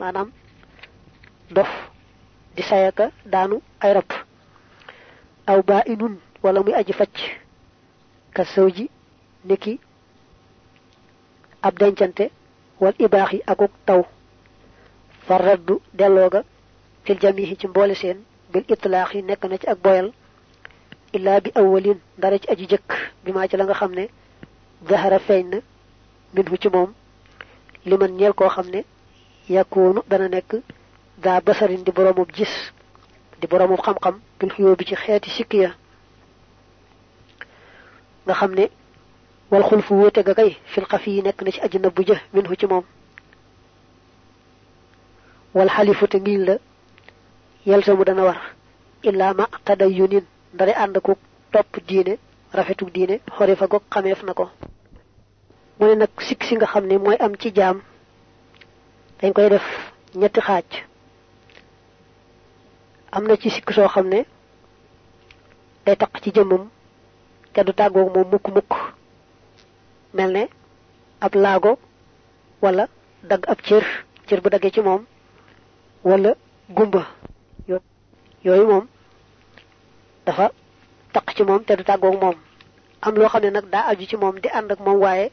maanaam dof di sayaka daanu ay rab. Aw ba inun wala muy aji facc. Ka sawji niki ab dencante wal ibaax yi akuk taw. Far raddu dellooga fil ci bil itlaax yi nekk na ci ak boyal. Illa bi awwalin dara ci aji jëkk bi maa ci la nga xam ci liman yakunu dana nekk daa basarin di boromub gis di boromub xam-xam bil xuyoo ci xeeti ya. Nga xam wal xulfu wóote ga kay fil xafi yi nekk na ci aji nabbu jë minhu ci moom. Wal xalifu te ngiñ la yelsamu dana war illa ma tadayunin ndare ànd ku topp diine rafetuk diine xori fa gog xameef na ko. Mu si nga am ci dañ koy def ñetti xaaj. Am ci sikk soo xam ne day taq ci jëmmam te du tàggoog moom mukk mukk. Mel ab laago wala dagg ab cër cër bu daggee ci moom wala gumba. Yooyu moom dafa taq ci moom te du tàggoog moom. Am loo xam ne nag daa aju ci moom di ànd ak moom waaye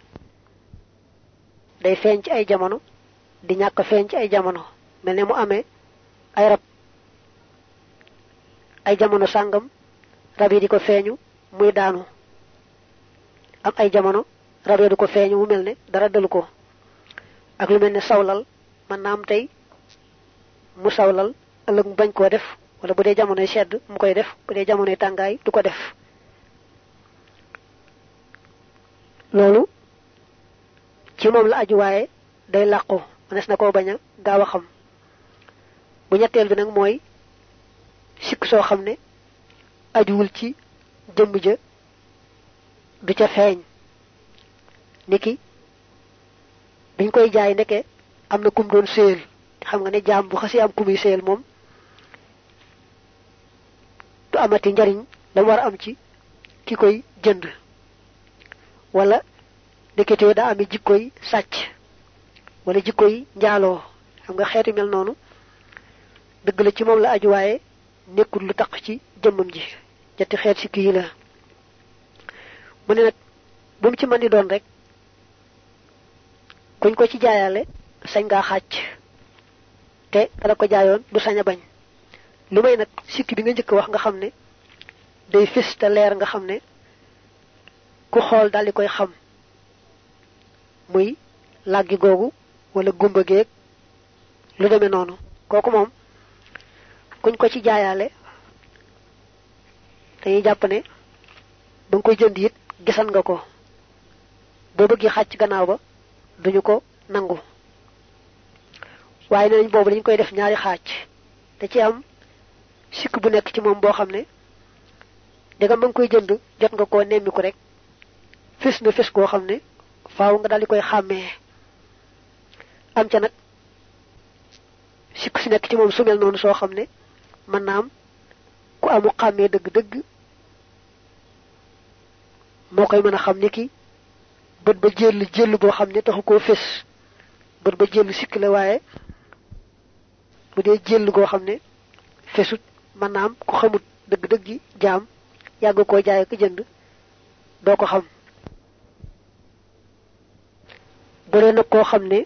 day feeñ ci ay jamono di ñàkk feeñ ci ay jamono. mel ne mu amee ay rab. ay jamono sàngam rab yi di ko feeñu muy daanu. am ay jamono rab yi du ko feeñu mu mel ne dara dalu ko. ak lu mel ne sawlal man naa tey mu sawlal ëllëg mu bañ koo def wala bu dee jamonoy sedd mu koy def bu dee tàngaay du ko def. loolu ci moom la aju waaye day làqu mënees na koo bañ a xam. Bu ñetteel bi nag mooy sikk soo xam ne ajuwul ci jëmm ja du ca feeñ. Niki biñ koy jaay ndeke am na kum doon séyal xam nga ne jaam bu xasi am kumuy séyal moom du amati njariñ la war am ci ki koy jënd. Wala ndeketee daa amee jikkoy sàcc wala jikkoy njaaloo. Xam nga xeeti mel noonu dëgg la ci moom la aju waaye nekkul lu taq ci jëmmam ji. Ñetti xeet sikki yi la. Mu ne nag bu mu ci mën di doon rek kuñ ko ci jaayale sañ ngaa xàcc. Te dala ko jaayoon du sañ a bañ. Lu may nag sikki bi nga njëkk wax nga xam ne day fis te leer nga xam ne ku xool daal di koy xam. Muy làggi googu wala gumba geeg lu demee noonu. Kooku moom kuñ ko ci jaayaale dañuy jàpp ne ba nga koy jënd it gisan nga ko. Boo bëggee xàcc gannaaw ba duñu ko nangu. Waaye nañ boobu dañ koy def ñaari xaaj. Da ci am sikk bu nekk ci moom boo xam ne danga ma ngi koy jënd jot nga koo nemmiku rek fis na fis koo xam ne faaw nga daal di koy xàmmee am ca nag sikk si nekk ci moom su mel ne mën am ku amu xàmmee dëgg-dëgg moo koy mën ki bët ba jël jël boo xam ne taxu koo fés. Bët ba jël sikk la waaye bu dee jël goo xam ne fesut mën am ku xamut dëgg-dëgg jaam yàgg koo jaay ak jënd doo ko xam. Bu dee nag koo ne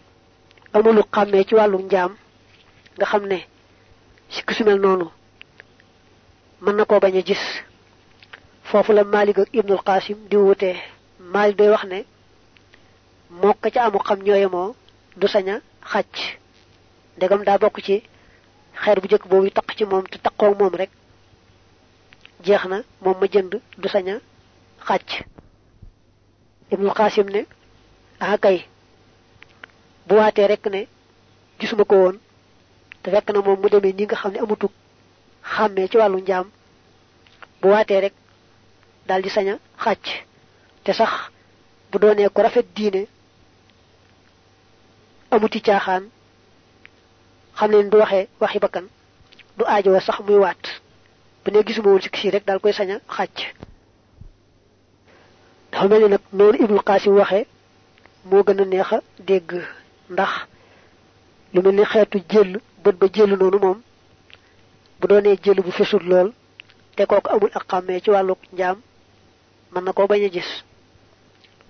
amulu xàmmee ci wàllu njaam nga xam ne sikk su mel noonu mën na gis. Foofu la Maalik ak Ibnul Qasim di wutee Maalik day wax ne moo ca amu xam ñooyemoo du sañ a xàcc. Ndegam daa ci xeer bu njëkk boobu taq ci moom te taqoo moom rek jeex na moom ma jënd du sañ a xàcc. Ibnul Qasim ne ah kay bu waatee rek ne gisuma ko woon. Te fekk na moom mu demee ni nga xam ne amutuk xàmmee ci wàllu njaam bu waatee rek daal di sañ a xàcc. Te sax bu doonee ko rafet diine amuti caaxaan xam leen du waxee waxi bakkan du aajowoo sax muy waat. Bu ne gisuma woon si kisi rek daal koy sañ a xàcc. Ibnul Qasim ndax lu mel ni xeetu jël bët ba jël noonu moom bu doonee jël bu fesul lool te kooku amul ak xàmmee ci wàllu njaam mën na koo bañ a gis.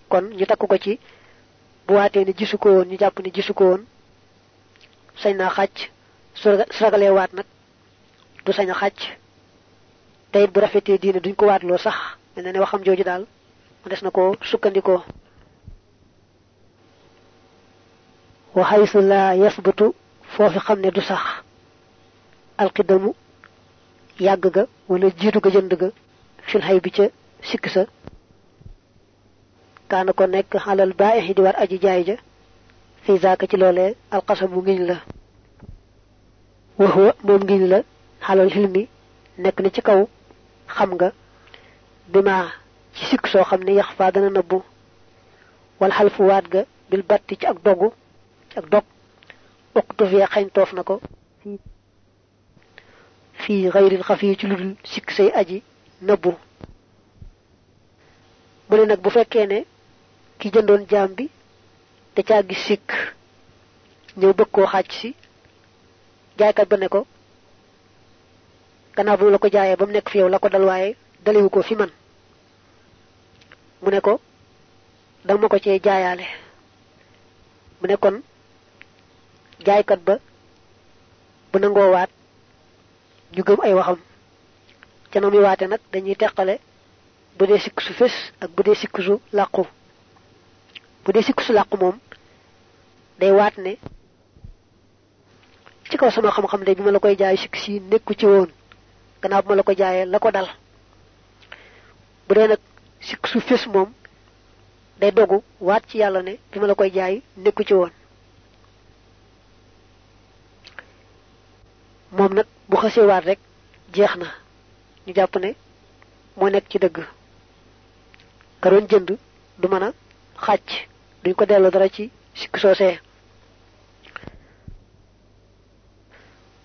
Kon ñu takk ko ci bu waatee ni gisu ko woon ñu jàpp ni gisu ko woon sañ naa xàcc su waat nag du sañ a xàcc. Bu rafetee diine duñ ko waatloo sax mel na ne waxam jooju daal mu des na ko sukkandikoo haythu la yasbutu foofi xam ne du sax alqidamu yàgg ga wala jiitu ga jënd ga fil xay bi ca sikk sa kaana ko nekk xalal baaixi di war aji jaay ja fi zaaka ci loolee alxasabu ngiñ la waxuwa moom ngiñ la xalal xilmi nekk na ci kaw xam nga bi ma ci sikk soo xam ne yax faa dana nëbbu wal xalfu waat ga bil batti ci ak dogu ak dog. Uqtu fee xañ toof na ko. Fii xayril xafi ci ludul sikk say aji nëbbu mu ne nag bu fekkee ne ki jëndoon jaam bi te caa gis sikk ñëw bëgg koo xàcc si jaaykat ba ne ko gannaaw bu la ko jaayee ba mu nekk fi yow la ko dal waaye dalewu ko fi man. Mu ne ko danga ma ko cee jaayaale. Mu ne kon jaaykat ba bu nangoo waat ñu gëm ay waxam. Ca na muy waate nag dañuy teqale bu dee sikk su fés ak bu dee sikk su làqu. Bu dee sikk su làqu moom day waat ne ci kaw sama xam-xam de bi ma la koy jaay sikk si nekku ci woon gannaaw bu ma la ko jaayee la ko dal. Bu dee nag sikk su fés moom day dogu waat ci yàlla ne bi ma la koy jaay nekku ci woon moom nag bu xasee waat rek jeex na. Ñu jàpp ne moo nekk ci dëgg. Ka doon jënd du mën a xàcc. Duñ ko delloo dara ci sikk soosee.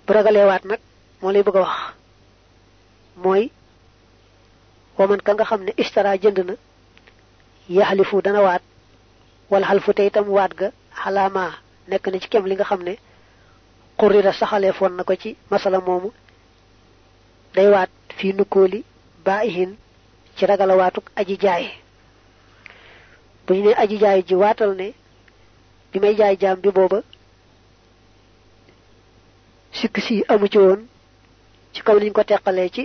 Bu ragalee waat nag lay bëgg wax. Mooy waman ka nga xam ne istara jënd na yaxalifu dana waat wala xalfu te itam waat ga xalaamaa nekk na ci kem li nga xam ne xurrira saxalee foon na ko ci masala moomu. Day waat fii nukkóoli baa'ihin ci ragala waatuk aji jaay. Bu ñu aji jaay ji waatal ne bi may jaay jaam bi booba sikk si amu ci woon ci kaw liñ ko teqalee ci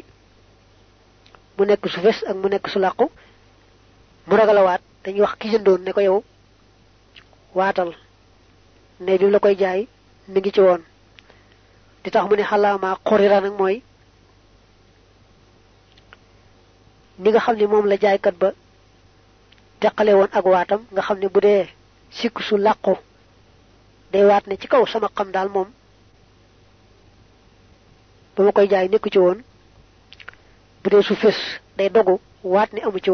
mu nekk su fes ak mu nekk su mu ragala waat dañuy wax ki jëndoon ne ko yow waatal ne bi la koy jaay mi ngi ci woon di tax mu ne xalaamaa xurira nag mooy ni nga xam ne moom la jaaykat ba teqale woon ak waatam nga xam ne bu dee sikk su làqu day waat ne ci kaw sama xam daal moom ba ma koy jaay nekku ci woon. Bu su day dogu ne amu ci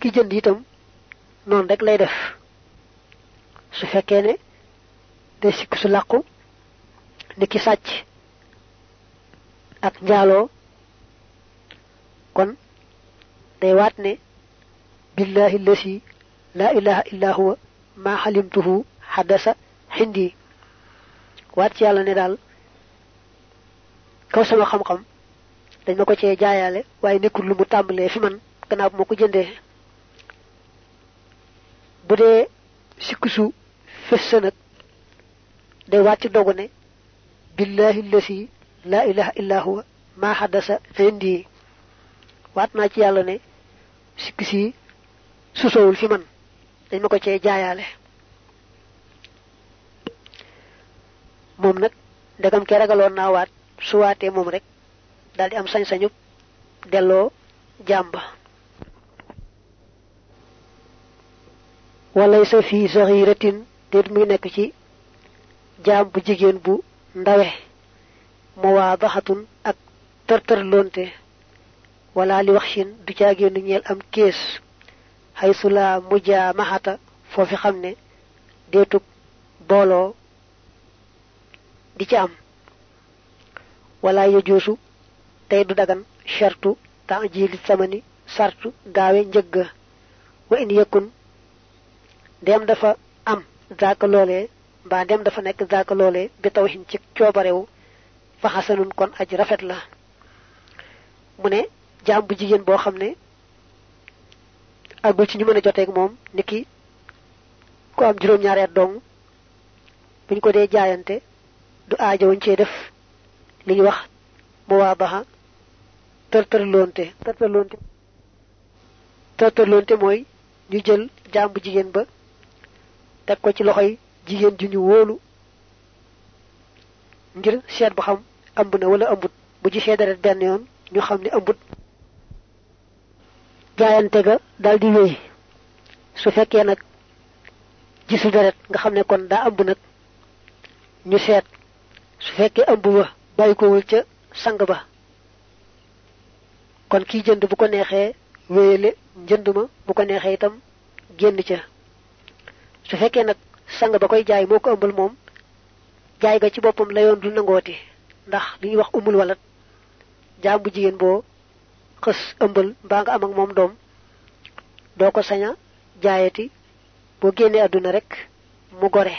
ki jënd itam rek lay def. Su fekkee day ni ki sàcc ak njaaloo kon day waat ne billahi lasi la ilaha illa huwa ma xalimtuhu xadasa xindi waat ci yàlla ne daal kaw sama xam-xam dañ ma ko cee jaayaale waaye nekkul lu mu tàmbalee fi man gannaaw bu ma ko jëndee. Bu dee sikk su fës sa nag day waat ci dogu ne billahi lasi la ilaha illa huwa ma xadasa xindi waat naa ci yàlla ne sikk si susowul fi man. Dañ ma ko cee jaayaale. Moom nag ndegam ke ragaloon naa waat su waatee moom rek daal di am sañ-sañu delloo jàmba walay sa fii saxiratin déet muy nekk ci jaam bu jigéen bu ndawe muwaadaxatun ak tërtër loonte wala li wax sin du caagéenu ñeel am kees xay su la mujjaa maxata foofi xam ne deetug booloo di ci am. Wala yejoosu tey du dagan shartu taajili samani sartu gaawe njëgga wa in yëkkun dem dafa am zaaka mbaa dem dafa nekk zaaka loolee bi taw xin ci coobarewu fa xasanun kon aj rafet la. Mu ne jaam bu jigéen boo xam ne agul ci ñu mën a joteeg moom niki ku am juróom-ñaari at dong buñ ko dee jaayante du aajo wuñ cee def li ñuy wax mu waa baxa tërtër loonte tërtër loonte tërtër mooy ñu jël jaam bu jigéen ba teg ko ci loxoy jigéen ju ñu wóolu ngir seet ba xam ëmb na wala ëmbut. Bu gisee deret benn yoon ñu xam ne ëmbut. Jaayante ga daal di wéy. Su fekkee nag gisul deret nga xam ne kon daa ëmb nag ñu seet. Su fekkee ba ca sang ba kon kiy jënd bu ko neexee wéyale njënd ma bu ko neexee itam génn ca. Su fekkee nag sang ba koy jaay moo ko ëmbal moom jaay ga ci boppam la yoon du nangooti ndax li wax umul walat jaam bu jigéen boo xës ëmbal mbaa nga am ak moom doom doo ko saña jaayati. Boo génnee àdduna rek mu gore.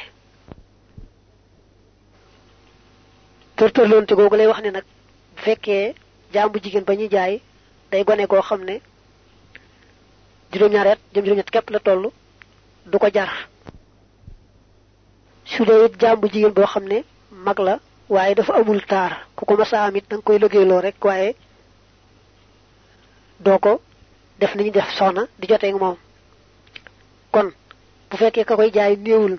Tërtërloonte googu lay wax ne nag bu fekkee jaam bu jigéen ba jaay day ne juróom-ñaari at jëm juróom-ñett képp la du ko jar su dee it jaam bu jigéen boo xam ne mag la waaye dafa amul taar. Ku ko masa am it da nga koy rek waaye def ni ñu def soxna di kon bu fekkee ka koy jaay néewul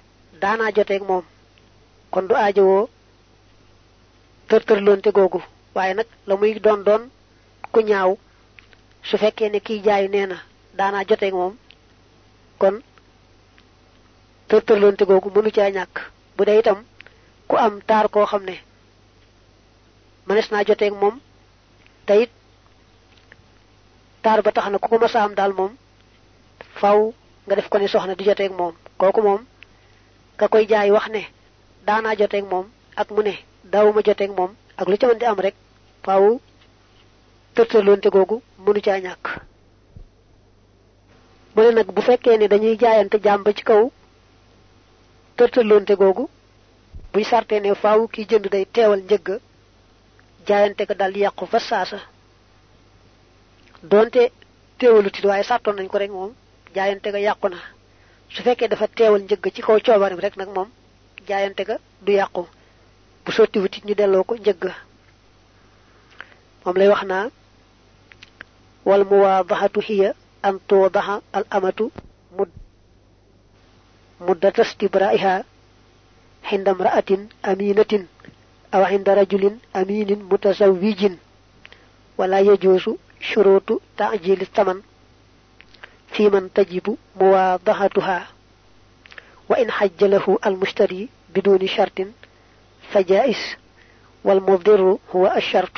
kon du aajowoo tërtërloonte googu. Waaye nag la muy doon doon ku ñaaw su fekkee ne kiy jaay kon tërtërloonte googu mënu caa ñàkk. Bu dee itam ku am taar koo xam ne mënees naa joteeg moom te it taar ba tax na ku ko masa am daal moom faw nga def ko ne soxna di joteeg moom. Kooku moom ka koy jaay wax ne daanaa joteeg ak mu ne daawuma joteeg moom ak lu ca mën di am rek faaw tërtërloonte googu mënu caa ñàkk. Mu ne nag bu fekkee ne dañuy jaayante jaam ba ci kaw tërtërloonte googu buy sarte ne faaw kiy jënd day teewal njëgga jaayante ga dal yàqu fa saasa. Doonte teewalut it waaye sartoon nañ ko rek moom jaayante ga yàqu na. Su fekkee dafa teewal njëgg ci kaw coobaram rek nag moom jaayante ga du yàqu. Bu sotti wutit ñu delloo ko njëgg. Moom lay wax naa wal muwaadaxatu hiya an al amatu mud مدة استبرائها عند امرأة أمينة أو عند رجل أمين متزوج. ولا يجوز شروط تعجيل الثمن في من تجب مواضحتها وإن حج له المشتري بدون شرط فجائز والمضر هو الشرط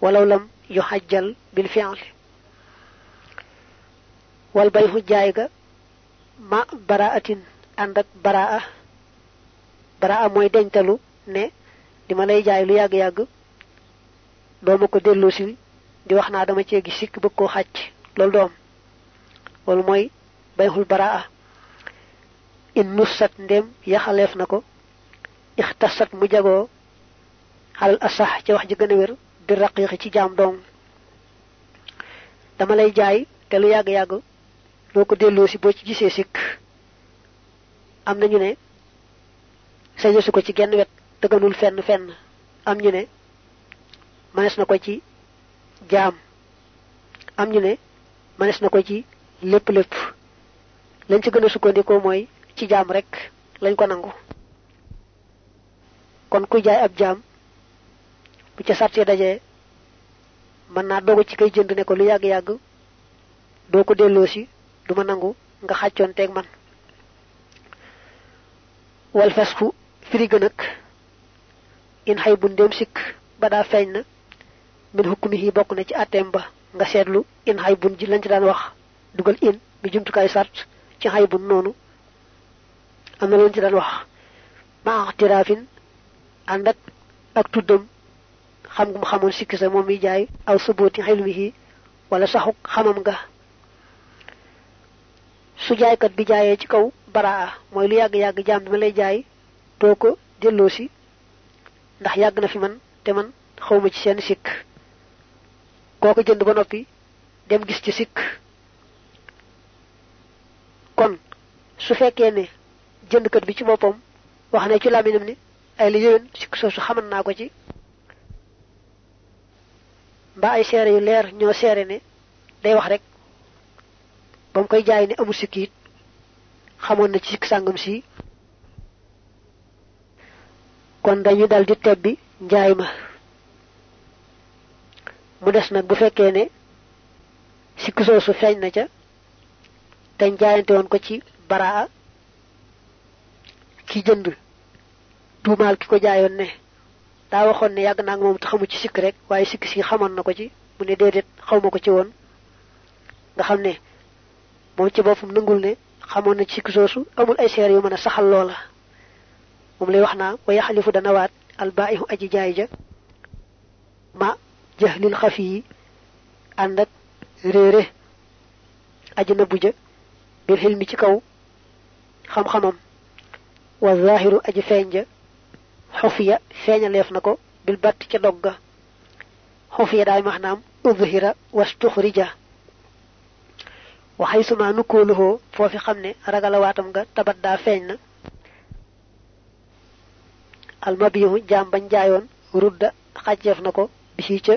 ولو لم يحجل بالفعل. والبيع جائز ma baraatin ànd ak baraa baraa mooy deñtalu ne di ma lay jaay lu yàgg-yàgg dooma ko delloosil di wax naa dama cee gi sikk bëgg koo xàcc loolu doom loolu mooy bayxul baraa. In nussat ndem yaxaleef na ko ixtasat mu jagoo xalal asax ci wax ji gën a wér ci jaam doom dama lay jaay te lu yàgg-yàgg loo ko delloo si boo ci gisee sikk am na ñu ne sañesu ko ci genn wet dëgganul fenn fenn am ñu ne mënees na ko ci jaam am ñu ne mënees na ko ci lépp lépp. Lañ ci gën a sukkandikoo mooy ci jaam rek lañ ko nangu. Kon ku jaay ab jaam bu ca sàttee dajee mën naa dogu ci kay jënd ne ko lu yàgg-yàgg du ma nangu nga xàccoon teeg man. Wal fesku firi gën ak in xay bu ndéem sikk ba daa feeñ na min hukmihi bokk na ci ba nga in xay bun ji lañ ci wax dugal in bi jumtukaay sart ci xay bun noonu am na lañ ci daan wax. Ma axtiraafin ànd ak ak tuddam xam mu xamoon sikki sa mi jaay aw wala xamam nga su jaaykat bi jaayee ci kaw baraa mooy lu yàgg-yàgg jaam bi ma lay jaay doo ko delloo si ndax yàgg na fi man te man xawma ci seen sikk. Kooko jënd ba noppi dem gis ci sikk. Kon su fekkee ne jëndkat bi ci boppam wax ne ci làmmiñam ni ay la yéwén sikk soosu xaman naa ko ci. Mbaa ay seere yu leer ñoo seere ne day wax rek ba mu koy jaay ne amul sikk it xamoon na ci sikk sàngam si. Kon dañu dal di tebbi njaay ma. Mu des nag bu fekkee ne sikk soosu feeñ na ca dañ jaayante woon ko ci baraa ki jënd. Tuumaal ki ko jaayoon ne daa waxoon ne yàgg naa moom te ci sikk rek waaye sikk si xamoon na ko ci mu ne déedéet ci woon. Nga xam ne moom ci boppam nangul ne xamoon na ci soosu amul ay seer yu mën a saxal loola moom lay wax naa wa yaxalifu dana waat albaa'ihu aji jaay ja ma jahlil xafi yi ànd ak réere aji nëbbu ja bil xilmi ci kaw xam-xamam wa zahiru aji feeñ ja xufiya feeñaleef na ko bil batt ca dog ga xufiya daay maanaam udhira wastuxrija waxay suma nukkooluhoo foofi xam ne ragalawaatam nga tabat daa feeñ na almabihu jaam bañ jaayoon rudda xàjjeef na ko bisi ca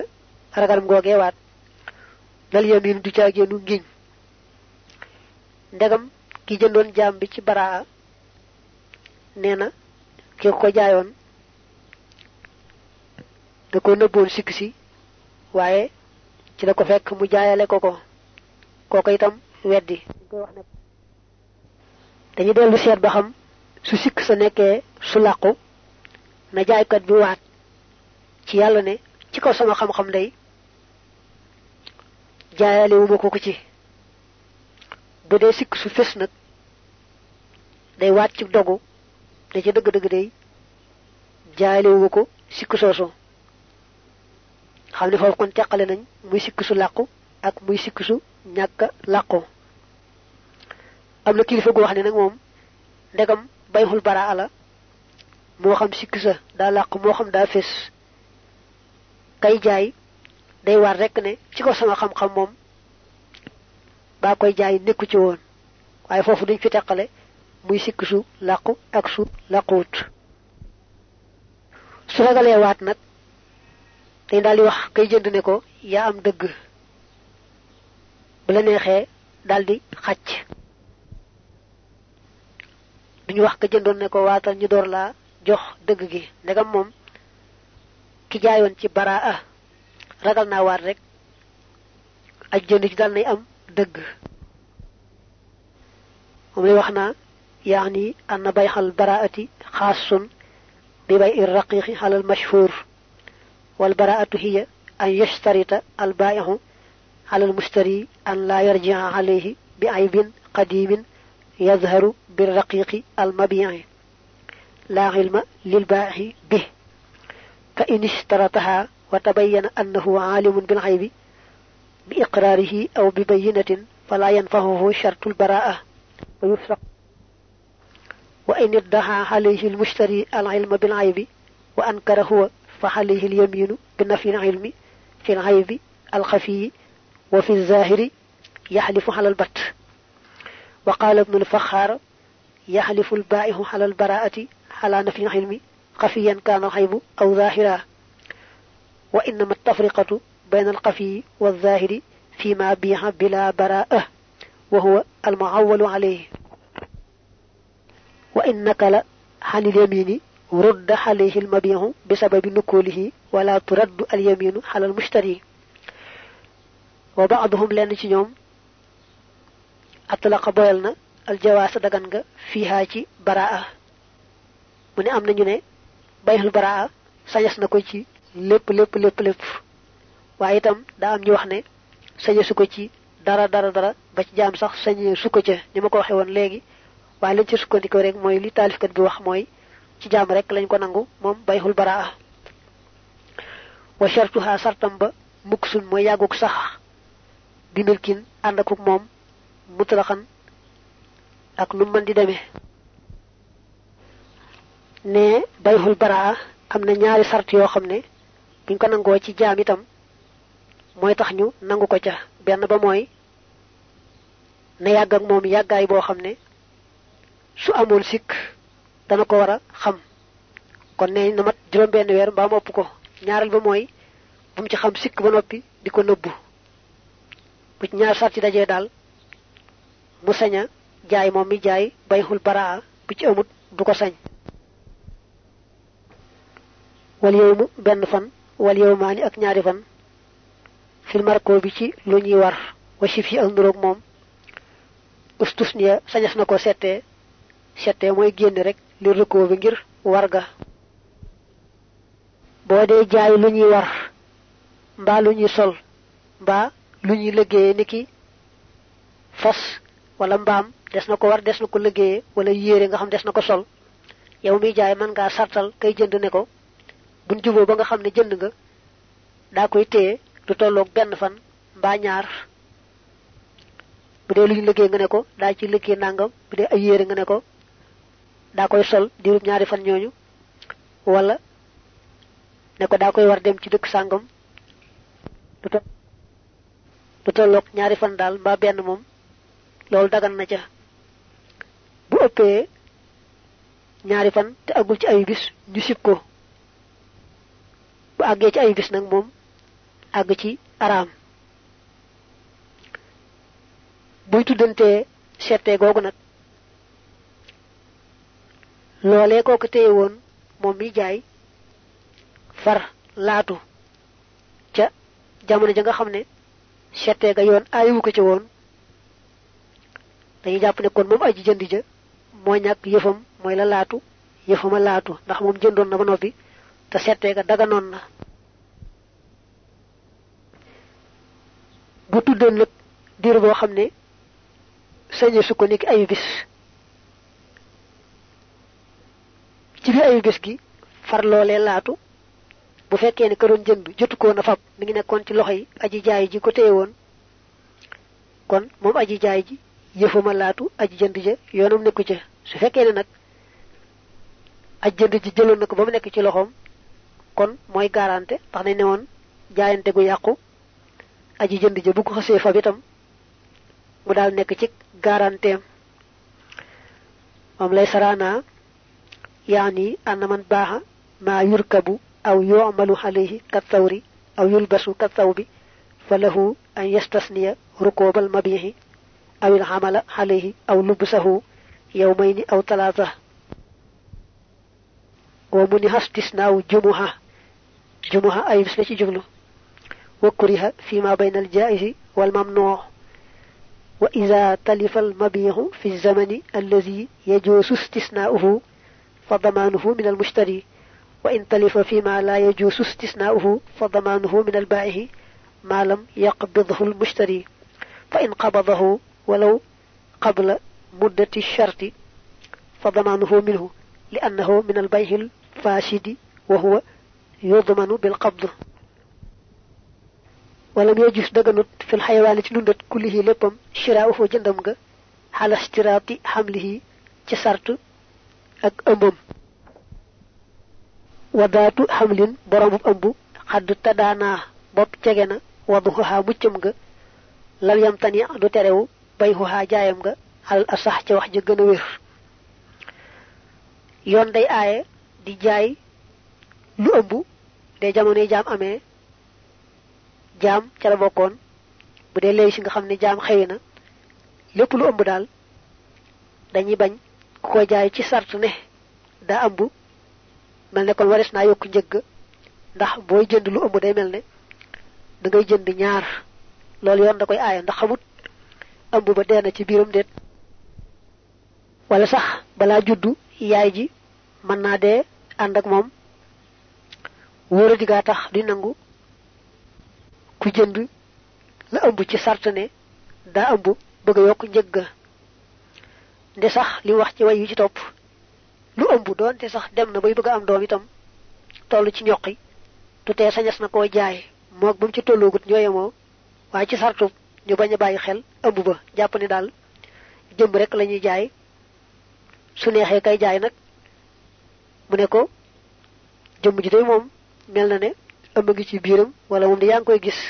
ragalam googee waat lal yamin du caagéenu ngiñ ndegam ki jëndoon jaam bi ci baraa nee na ki ko jaayoon da ko nëbboon sikk si waaye ci la ko fekk mu jaayale ko ko kooko itam weddi. Koy wax ne dañu dellu seet ba xam su sikk sa nekkee su na jaaykat bi waat ci yàlla ne ci kaw sama xam-xam day jaayale wu ma ko ko ci. Bu dee sikk su fés nag day waat ci dogu da ci dëgg-dëgg day jaayale wu ko sikk soosu. Xam ne foofu kon nañ muy su làqu ak muy sikk su ñàkk am na kilifa gu wax ne nag moom ndegam bayxul baraa la moo xam sikk sa daa làqu moo xam daa fés kay jaay day war rekk ne ci ko sama xam-xam moom baa koy jaay nekku ci woon. Waaye foofu duñ fi teqale muy sikk su làqu ak su làquwut. Su ragalee waat nag dañ daal di wax kay jënd ne ko yaa am dëgg. Bu la neexee daal di xàcc duñu wax ka jëndoon ne ko waatal ñu door laa jox dëgg gi. Ndegam moom ki jaayoon ci baraa a ragal naa waat rek aj jënd ci dal nay am dëgg. Moom lay wax naa yaani anna bayxal baraati xaasun bi bay ir raqiqi xalal mashhur wal baraatu hiya an yashtarita al baaixu xalal mustari an laa yarjia alayhi bi aybin qadimin yadharu bir raqiqi al mabii laa xilma lil baaixi bi fa in ishtarataha wa tabayyana annahu aalimun bil aybi bi iqraarihi aw bi bayyinatin fala yanfahuhu shartul baraa wa yufsaq wa in iddaha alayhi almushtari alilma وقال ابن الفخار يحلف البائع على البراءة على نفي العلم خفيا كان الحيب أو ظاهرا. وإنما التفرقة بين القفي والظاهر فيما بيع بلا براءة وهو المعول عليه. وإنك لا عن اليمين رد عليه المبيع بسبب نكوله ولا ترد اليمين على المشتري. وبعضهم لأن يوم atlaqa boyal na aljawaasa dagan nga fiha ci baraa. Mu ne am nañu ne baraa sañas na ko ci lépp lépp lépp lépp. Waaye itam daa am ñu wax ne sañasu ko ci dara dara dara ba ci jaam sax sañe su ko ca ni ma ko waxe woon léegi. Waaye lañ ci sukkandikoo rek mooy li taalifkat bi wax ci jaam rek lañ ko nangu baraa. Wa shartuha sartam ba muksun mooy yàgguk sax. Bi milkin mutlaxan ak nu mën di demee ne bayhul baraa am na ñaari sart yoo xam ne buñ ko nangoo ci jaam itam mooy tax ñu nangu ko ca. Benn ba mooy na yàgg ak moom yàggaay boo xam ne su amul sikk dana ko war a xam. Kon ne na mat juróom benn weer mbaa mopp ko. Ñaareel ba mooy bu mu ci xam sikk ba noppi di ko nëbbu. Bu ñaar sart ci dajee daal mu sañ a jaay moom mi jaay bayxul baraa bu ci amut du ko sañ. Wal yowmu benn fan wal yowmaani ak ñaari fan fil marko bi ci lu ñuy war wa sif yi ak nuroog moom. Ustus niya sañas na ko settee settee mooy rek li bi ngir ga. Boo jaay lu ñuy war lu ñuy sol mbaa lu ñuy liggéeye niki fas wala mbaam des na ko war des na ko wala yére nga xam des na ko sol. Yow mi jaay mën ngaa sartal kay jënd ne ko. Buñ juboo ba nga xam ne jënd nga daa koy téye du tolloog benn fan mbaa ñaar. Bu dee lu ñu liggéey nga ne ko daa ci liggéey nangam bu ay yére nga ne ko daa koy sol diirub ñaari fan ñooñu. Wala ne ko daa koy war dem ci dëkk sàngam du tolloog ñaari fan daal mbaa benn moom loolu dagan na ca. Bu ëppee ñaari fan te agul ci ay bis ñu ko. Bu àggee ci ay bis nag moom àgg ci araam. Buy tuddantee settee googu nag mi jaay far laatu ca jamono ja nga xam ne settee ga yoon ko woon dañuy jàpp ne kon moom aji jënd ja moo ñàkk yëfam mooy la laatu yëfama laatu ndax moom jëndoon na ba noppi te settee ga daganoon na. Bu tuddoon nag diir boo xam ne sañe su ko niki ayu bis ci biir ayu bis gi far loolee laatu bu fekkee ne ka doon jënd jotu ko na fab mi ngi nekkoon ci loxo yi aji jaay ji ko téye woon. Kon moom aji jaay ji yëfuma laatu aji jënd ja yoonam nekku ca. Su fekkee ne nag aji jënd ji jëloon na ko ba mu nekk ci loxoom kon mooy garanté ndax nañ ne woon jaayante gu yàqu aji jënd ja bu ko xasee fab itam mu daal nekk ci garanteem. Moom lay saraana yaani anna man baaxa maa yurkabu aw yu'malu alayhi kathawri aw yulbasu kathawbi fa lahu an yastasniya rukoobal mabiixi aw il amala alayhi aw lubsahu yawmayni aw talaata wa mu ni hastisnaaw jumuha jumuha ay bis la ci jublu wa kuriha fi ma bayna al jaisi wal mamnuu wa ida talifa al mabiixu fi zamani allazi yajuusu istisnaauhu fa damaanuhu min al mushtari wa in talifa fi ma la yajuusu istisnaauhu fa damaanuhu min al baaixi ma lam yaqbidhu al mushtari fa in qabadahu walaw qabla muddati sharti fa damaanuhu minhu li annahu min al bayxi al faasidi wa huwa yudmanu bil qabd wala muy gis daganut fil xayawaani ci dundat kullihi léppam shiraauhu jëndam nga xala stiraati xamlihi ci sart ak ëmbam wadaatu xamlin boroomu ëmb xadd tadaanaa bopp jege na wadu xuxaa muccam nga lam yam tani du terewu bay xuxaa jaayam nga xalal asax ca wax ja gën a wér. Yoon day aaye di jaay lu ëmb de jamonoy jaam amee jaam ca la bokkoon. Bu dee léegi si nga xam ne jaam xëy na lépp lu ëmb daal dañuy bañ ku ko jaay ci sart ne daa ëmb. Mel ne kon wares naa yokk njëgg ndax booy jënd lu ëmb day mel ne da ngay jënd ñaar. Loolu yoon da koy aaya ndax xamut ëmb ba dee na ci biiram déet. Wala sax balaa juddu yaay ji mën naa dee ànd ak moom. Digaa tax di nangu. Ku jënd la ëmb ci sart ne daa ëmb bëgg a yokk njëgg nde sax li wax ci way ci topp lu ëmb doonte sax dem na bay bëgg am doom itam toll ci ñoqi tee sañas na koo jaay. Moog ba ci tolloogut ñooyemoo waaye ci sartu ñu bañ a bàyyi xel ëmb ba jàpp ne daal jëmb rek la ñuy jaay. Su neexee kay jaay nag mu ne ko jëmm ji day moom mel na ne ëmb ngi ci biiram wala moom di koy gis.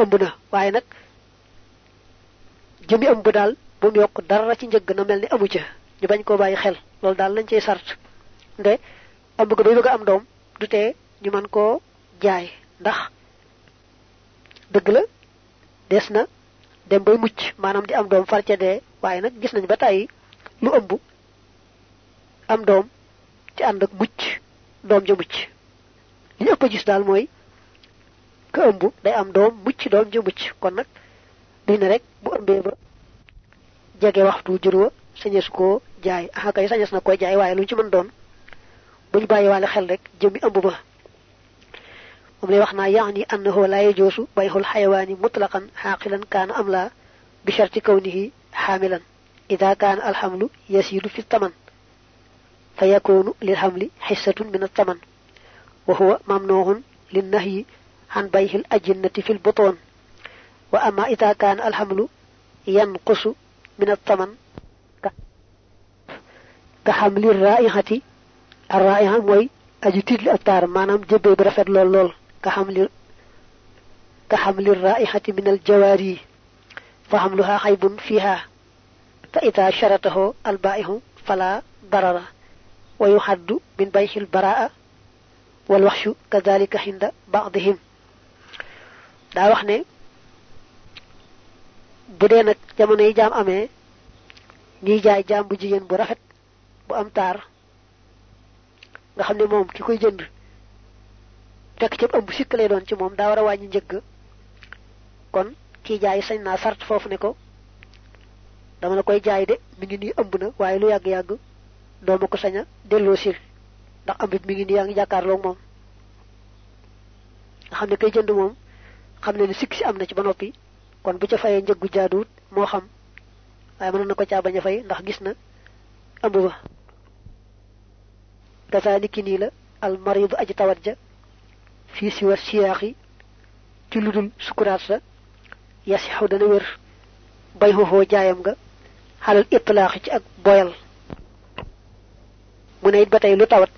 Ëmb na waaye nag jëmi ëmb daal bu mu yokk dara ci njëgg na mel ni amu ca. Ñu bañ koo bàyyi xel loolu daal lañ cey sart. Nde ëmb ko bay bëgg am doom du ñu mën koo jaay. Ndax dëgg la des na dem bay mucc maanaam di am doom far ca dee waaye nag gis nañ ba lu ëmb am doom ci ànd ak mucc doom ja mucc. Li ëpp gis daal mooy ka ëmb day am doom mucc doom ja mucc. Kon nag duñ ne rek bu ëmbee ba jege waxtu jur wa sañes koo jaay. Ah kay sañes na jaay lu ci mën doon buñ bàyyi waale xel rek jëmmi ëmb ba ومن وحنا يعني أنه لا يجوز بيع الحيوان مطلقا حاقلا كان أم لا بشرط كونه حاملا إذا كان الحمل يسير في الثمن فيكون للحمل حصة من الثمن وهو ممنوع للنهي عن بيع الأجنة في البطون وأما إذا كان الحمل ينقص من الثمن كحمل الرائحة الرائحة موي أجتيد الأتار ما نام جبه برفت لول لول كحمل كحمل الرائحة من الجواري فحملها خيب فيها فإذا شرطه البائع فلا ضرر ويحد من بيع البراءة والوحش كذلك عند بعضهم. daa wax ne bu dee nag jamono yi jaam amee ñuy jaay jaam bu jigéen bu rafet nga xam ne moom ki koy jënd fekk ci ëmb sikk lay doon ci moom daa war a wàññi njëgg. Kon kii jaay sañ naa sart foofu ne ko dama la koy jaay de mi ngi nii ëmb na waaye lu yàgg-yàgg dooma ko sañ a delloo ndax ëmbit mi ngi nii yaa ngi jàkkaarloog moom. Nga xam ne kay jënd moom xam ne ni sikk si am na ci ba noppi kon bu ca fayee njëggu jaaduwut moo xam waaye mën na ko caa bañ a fay ndax gis na ëmb ba. Kasaaliki nii la al maridu aji tawat ja fii si wa siyaaxi ci ludul sukuraat sa yasixu dana wér bay xoofoo jaayam nga xalal itlaaxi ci ak boyal. Mu ne it lu tawat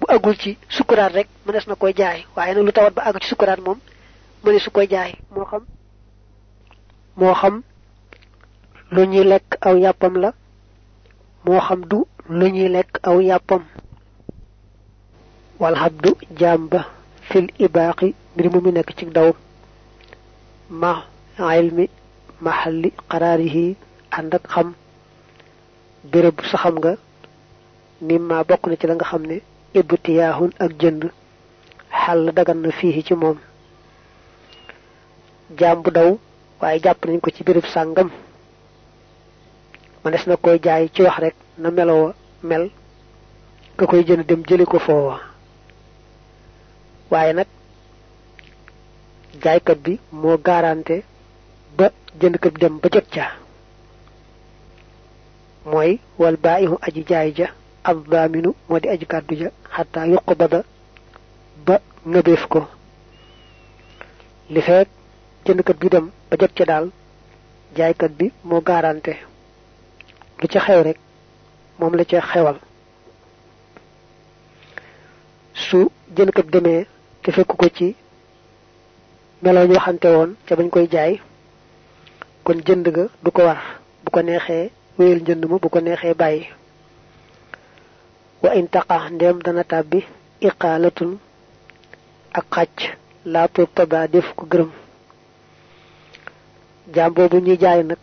bu agul ci sukuraat rek mënees na koy jaay waaye nag lu tawat ba àgg ci sukuraat moom mëne su koy jaay. Moo xam moo xam lu ñuy aw la xam du lu ñuy lekk aw yàppam. Wal habdu fil ibaaqi mbir mu mi nekk ci daw ma ilmi mahalli qaraarihi ànd ak xam. Béréb sa xam nga mimma bokk na ci la nga xam ne ibtiyaahun ak jënd. Xàll dagan na fii ci moom. Jaam daw nañ ko ci na koy jaay ci wax rek na mel ka koy jënd dem ko waaye nag jaaykat bi moo garanté ba jëndkat bi dem ba jot ca. Mooy wal baa'ihu aji jaay ja ab daaminu moo di aji kàddu ja xataa yuq bada ba ngëbeef ko. Li fekk jëndkat bi dem ba jot ca daal jaaykat bi moo garanté lu ca xew rek moom la ca xewal. Su jëndkat demee te fekk ko ci meloo ñu waxante woon ca bañ koy jaay. kon jënd ga du ko war bu ko neexee wéyal njënd ma bu ko neexee bàyyi. wa in taqa ndéem dana tàbbi iqaalatun ak xàcc laa turtada def ko gërëm. jaam boobu ñuy jaay nag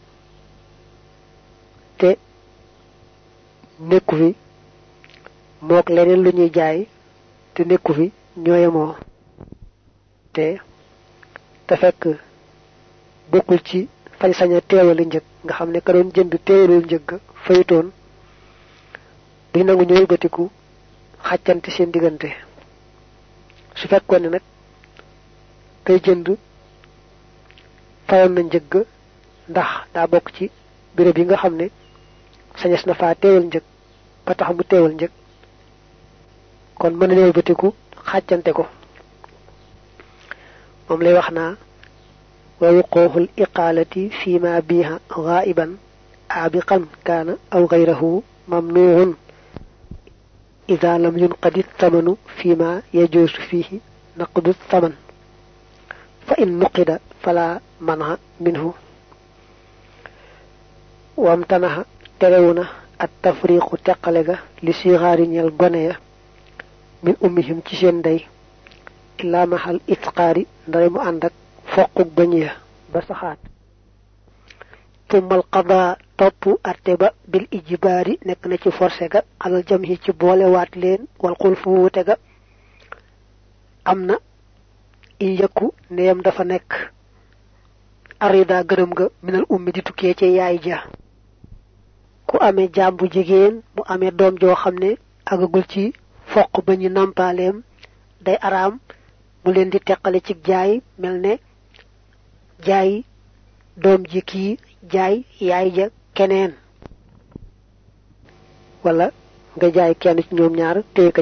te nekku fi mook leneen lu ñuy jaay te nekku fi ñooyemoo te te fekk bokkul ci fañ sañ a teewali njëg. nga xam ne ka doon jënd teewalul njëg fayitoon duñ nangu ñu batiku xàccante seen diggante. su fekkoon ne nag kay jënd fayoon na njëgg ndax daa bokk ci béréb yi nga xam ne sañes na faa teewal njëg ba tax mu teewal njëg. kon mën na batiku xàccante ko. moom lay wax naa wa wuquuxul iqaalati fi ma biha ghaiban aabiqan إذا لم ينقد الثمن فيما يجوز فيه نقد الثمن فإن نقد فلا منع منه. وامتنع ترون التفريق تقلق لصغار يلقنيا من أمهم تشندي illa mahal itqaari ndare mu ànd ak foquk bañ ya ba saxaat tumal qada atte ba bil ijbaari nekk na ci forcé ga alal jam yi ci boole waat leen wal wuute ga am na in yëkku ndeyam dafa nekk arida gërëm ga minal ummi di tukkee ci yaay ja ku amee jaam bu jigéen mu amee doom joo xam ne agagul ci foq ba ñu nampaaleem day araam mu leen di teqale ci jaay mel ne jaay doom ji kii jaay yaay ja keneen. Wala nga jaay kenn ci ñoom ñaar téye ka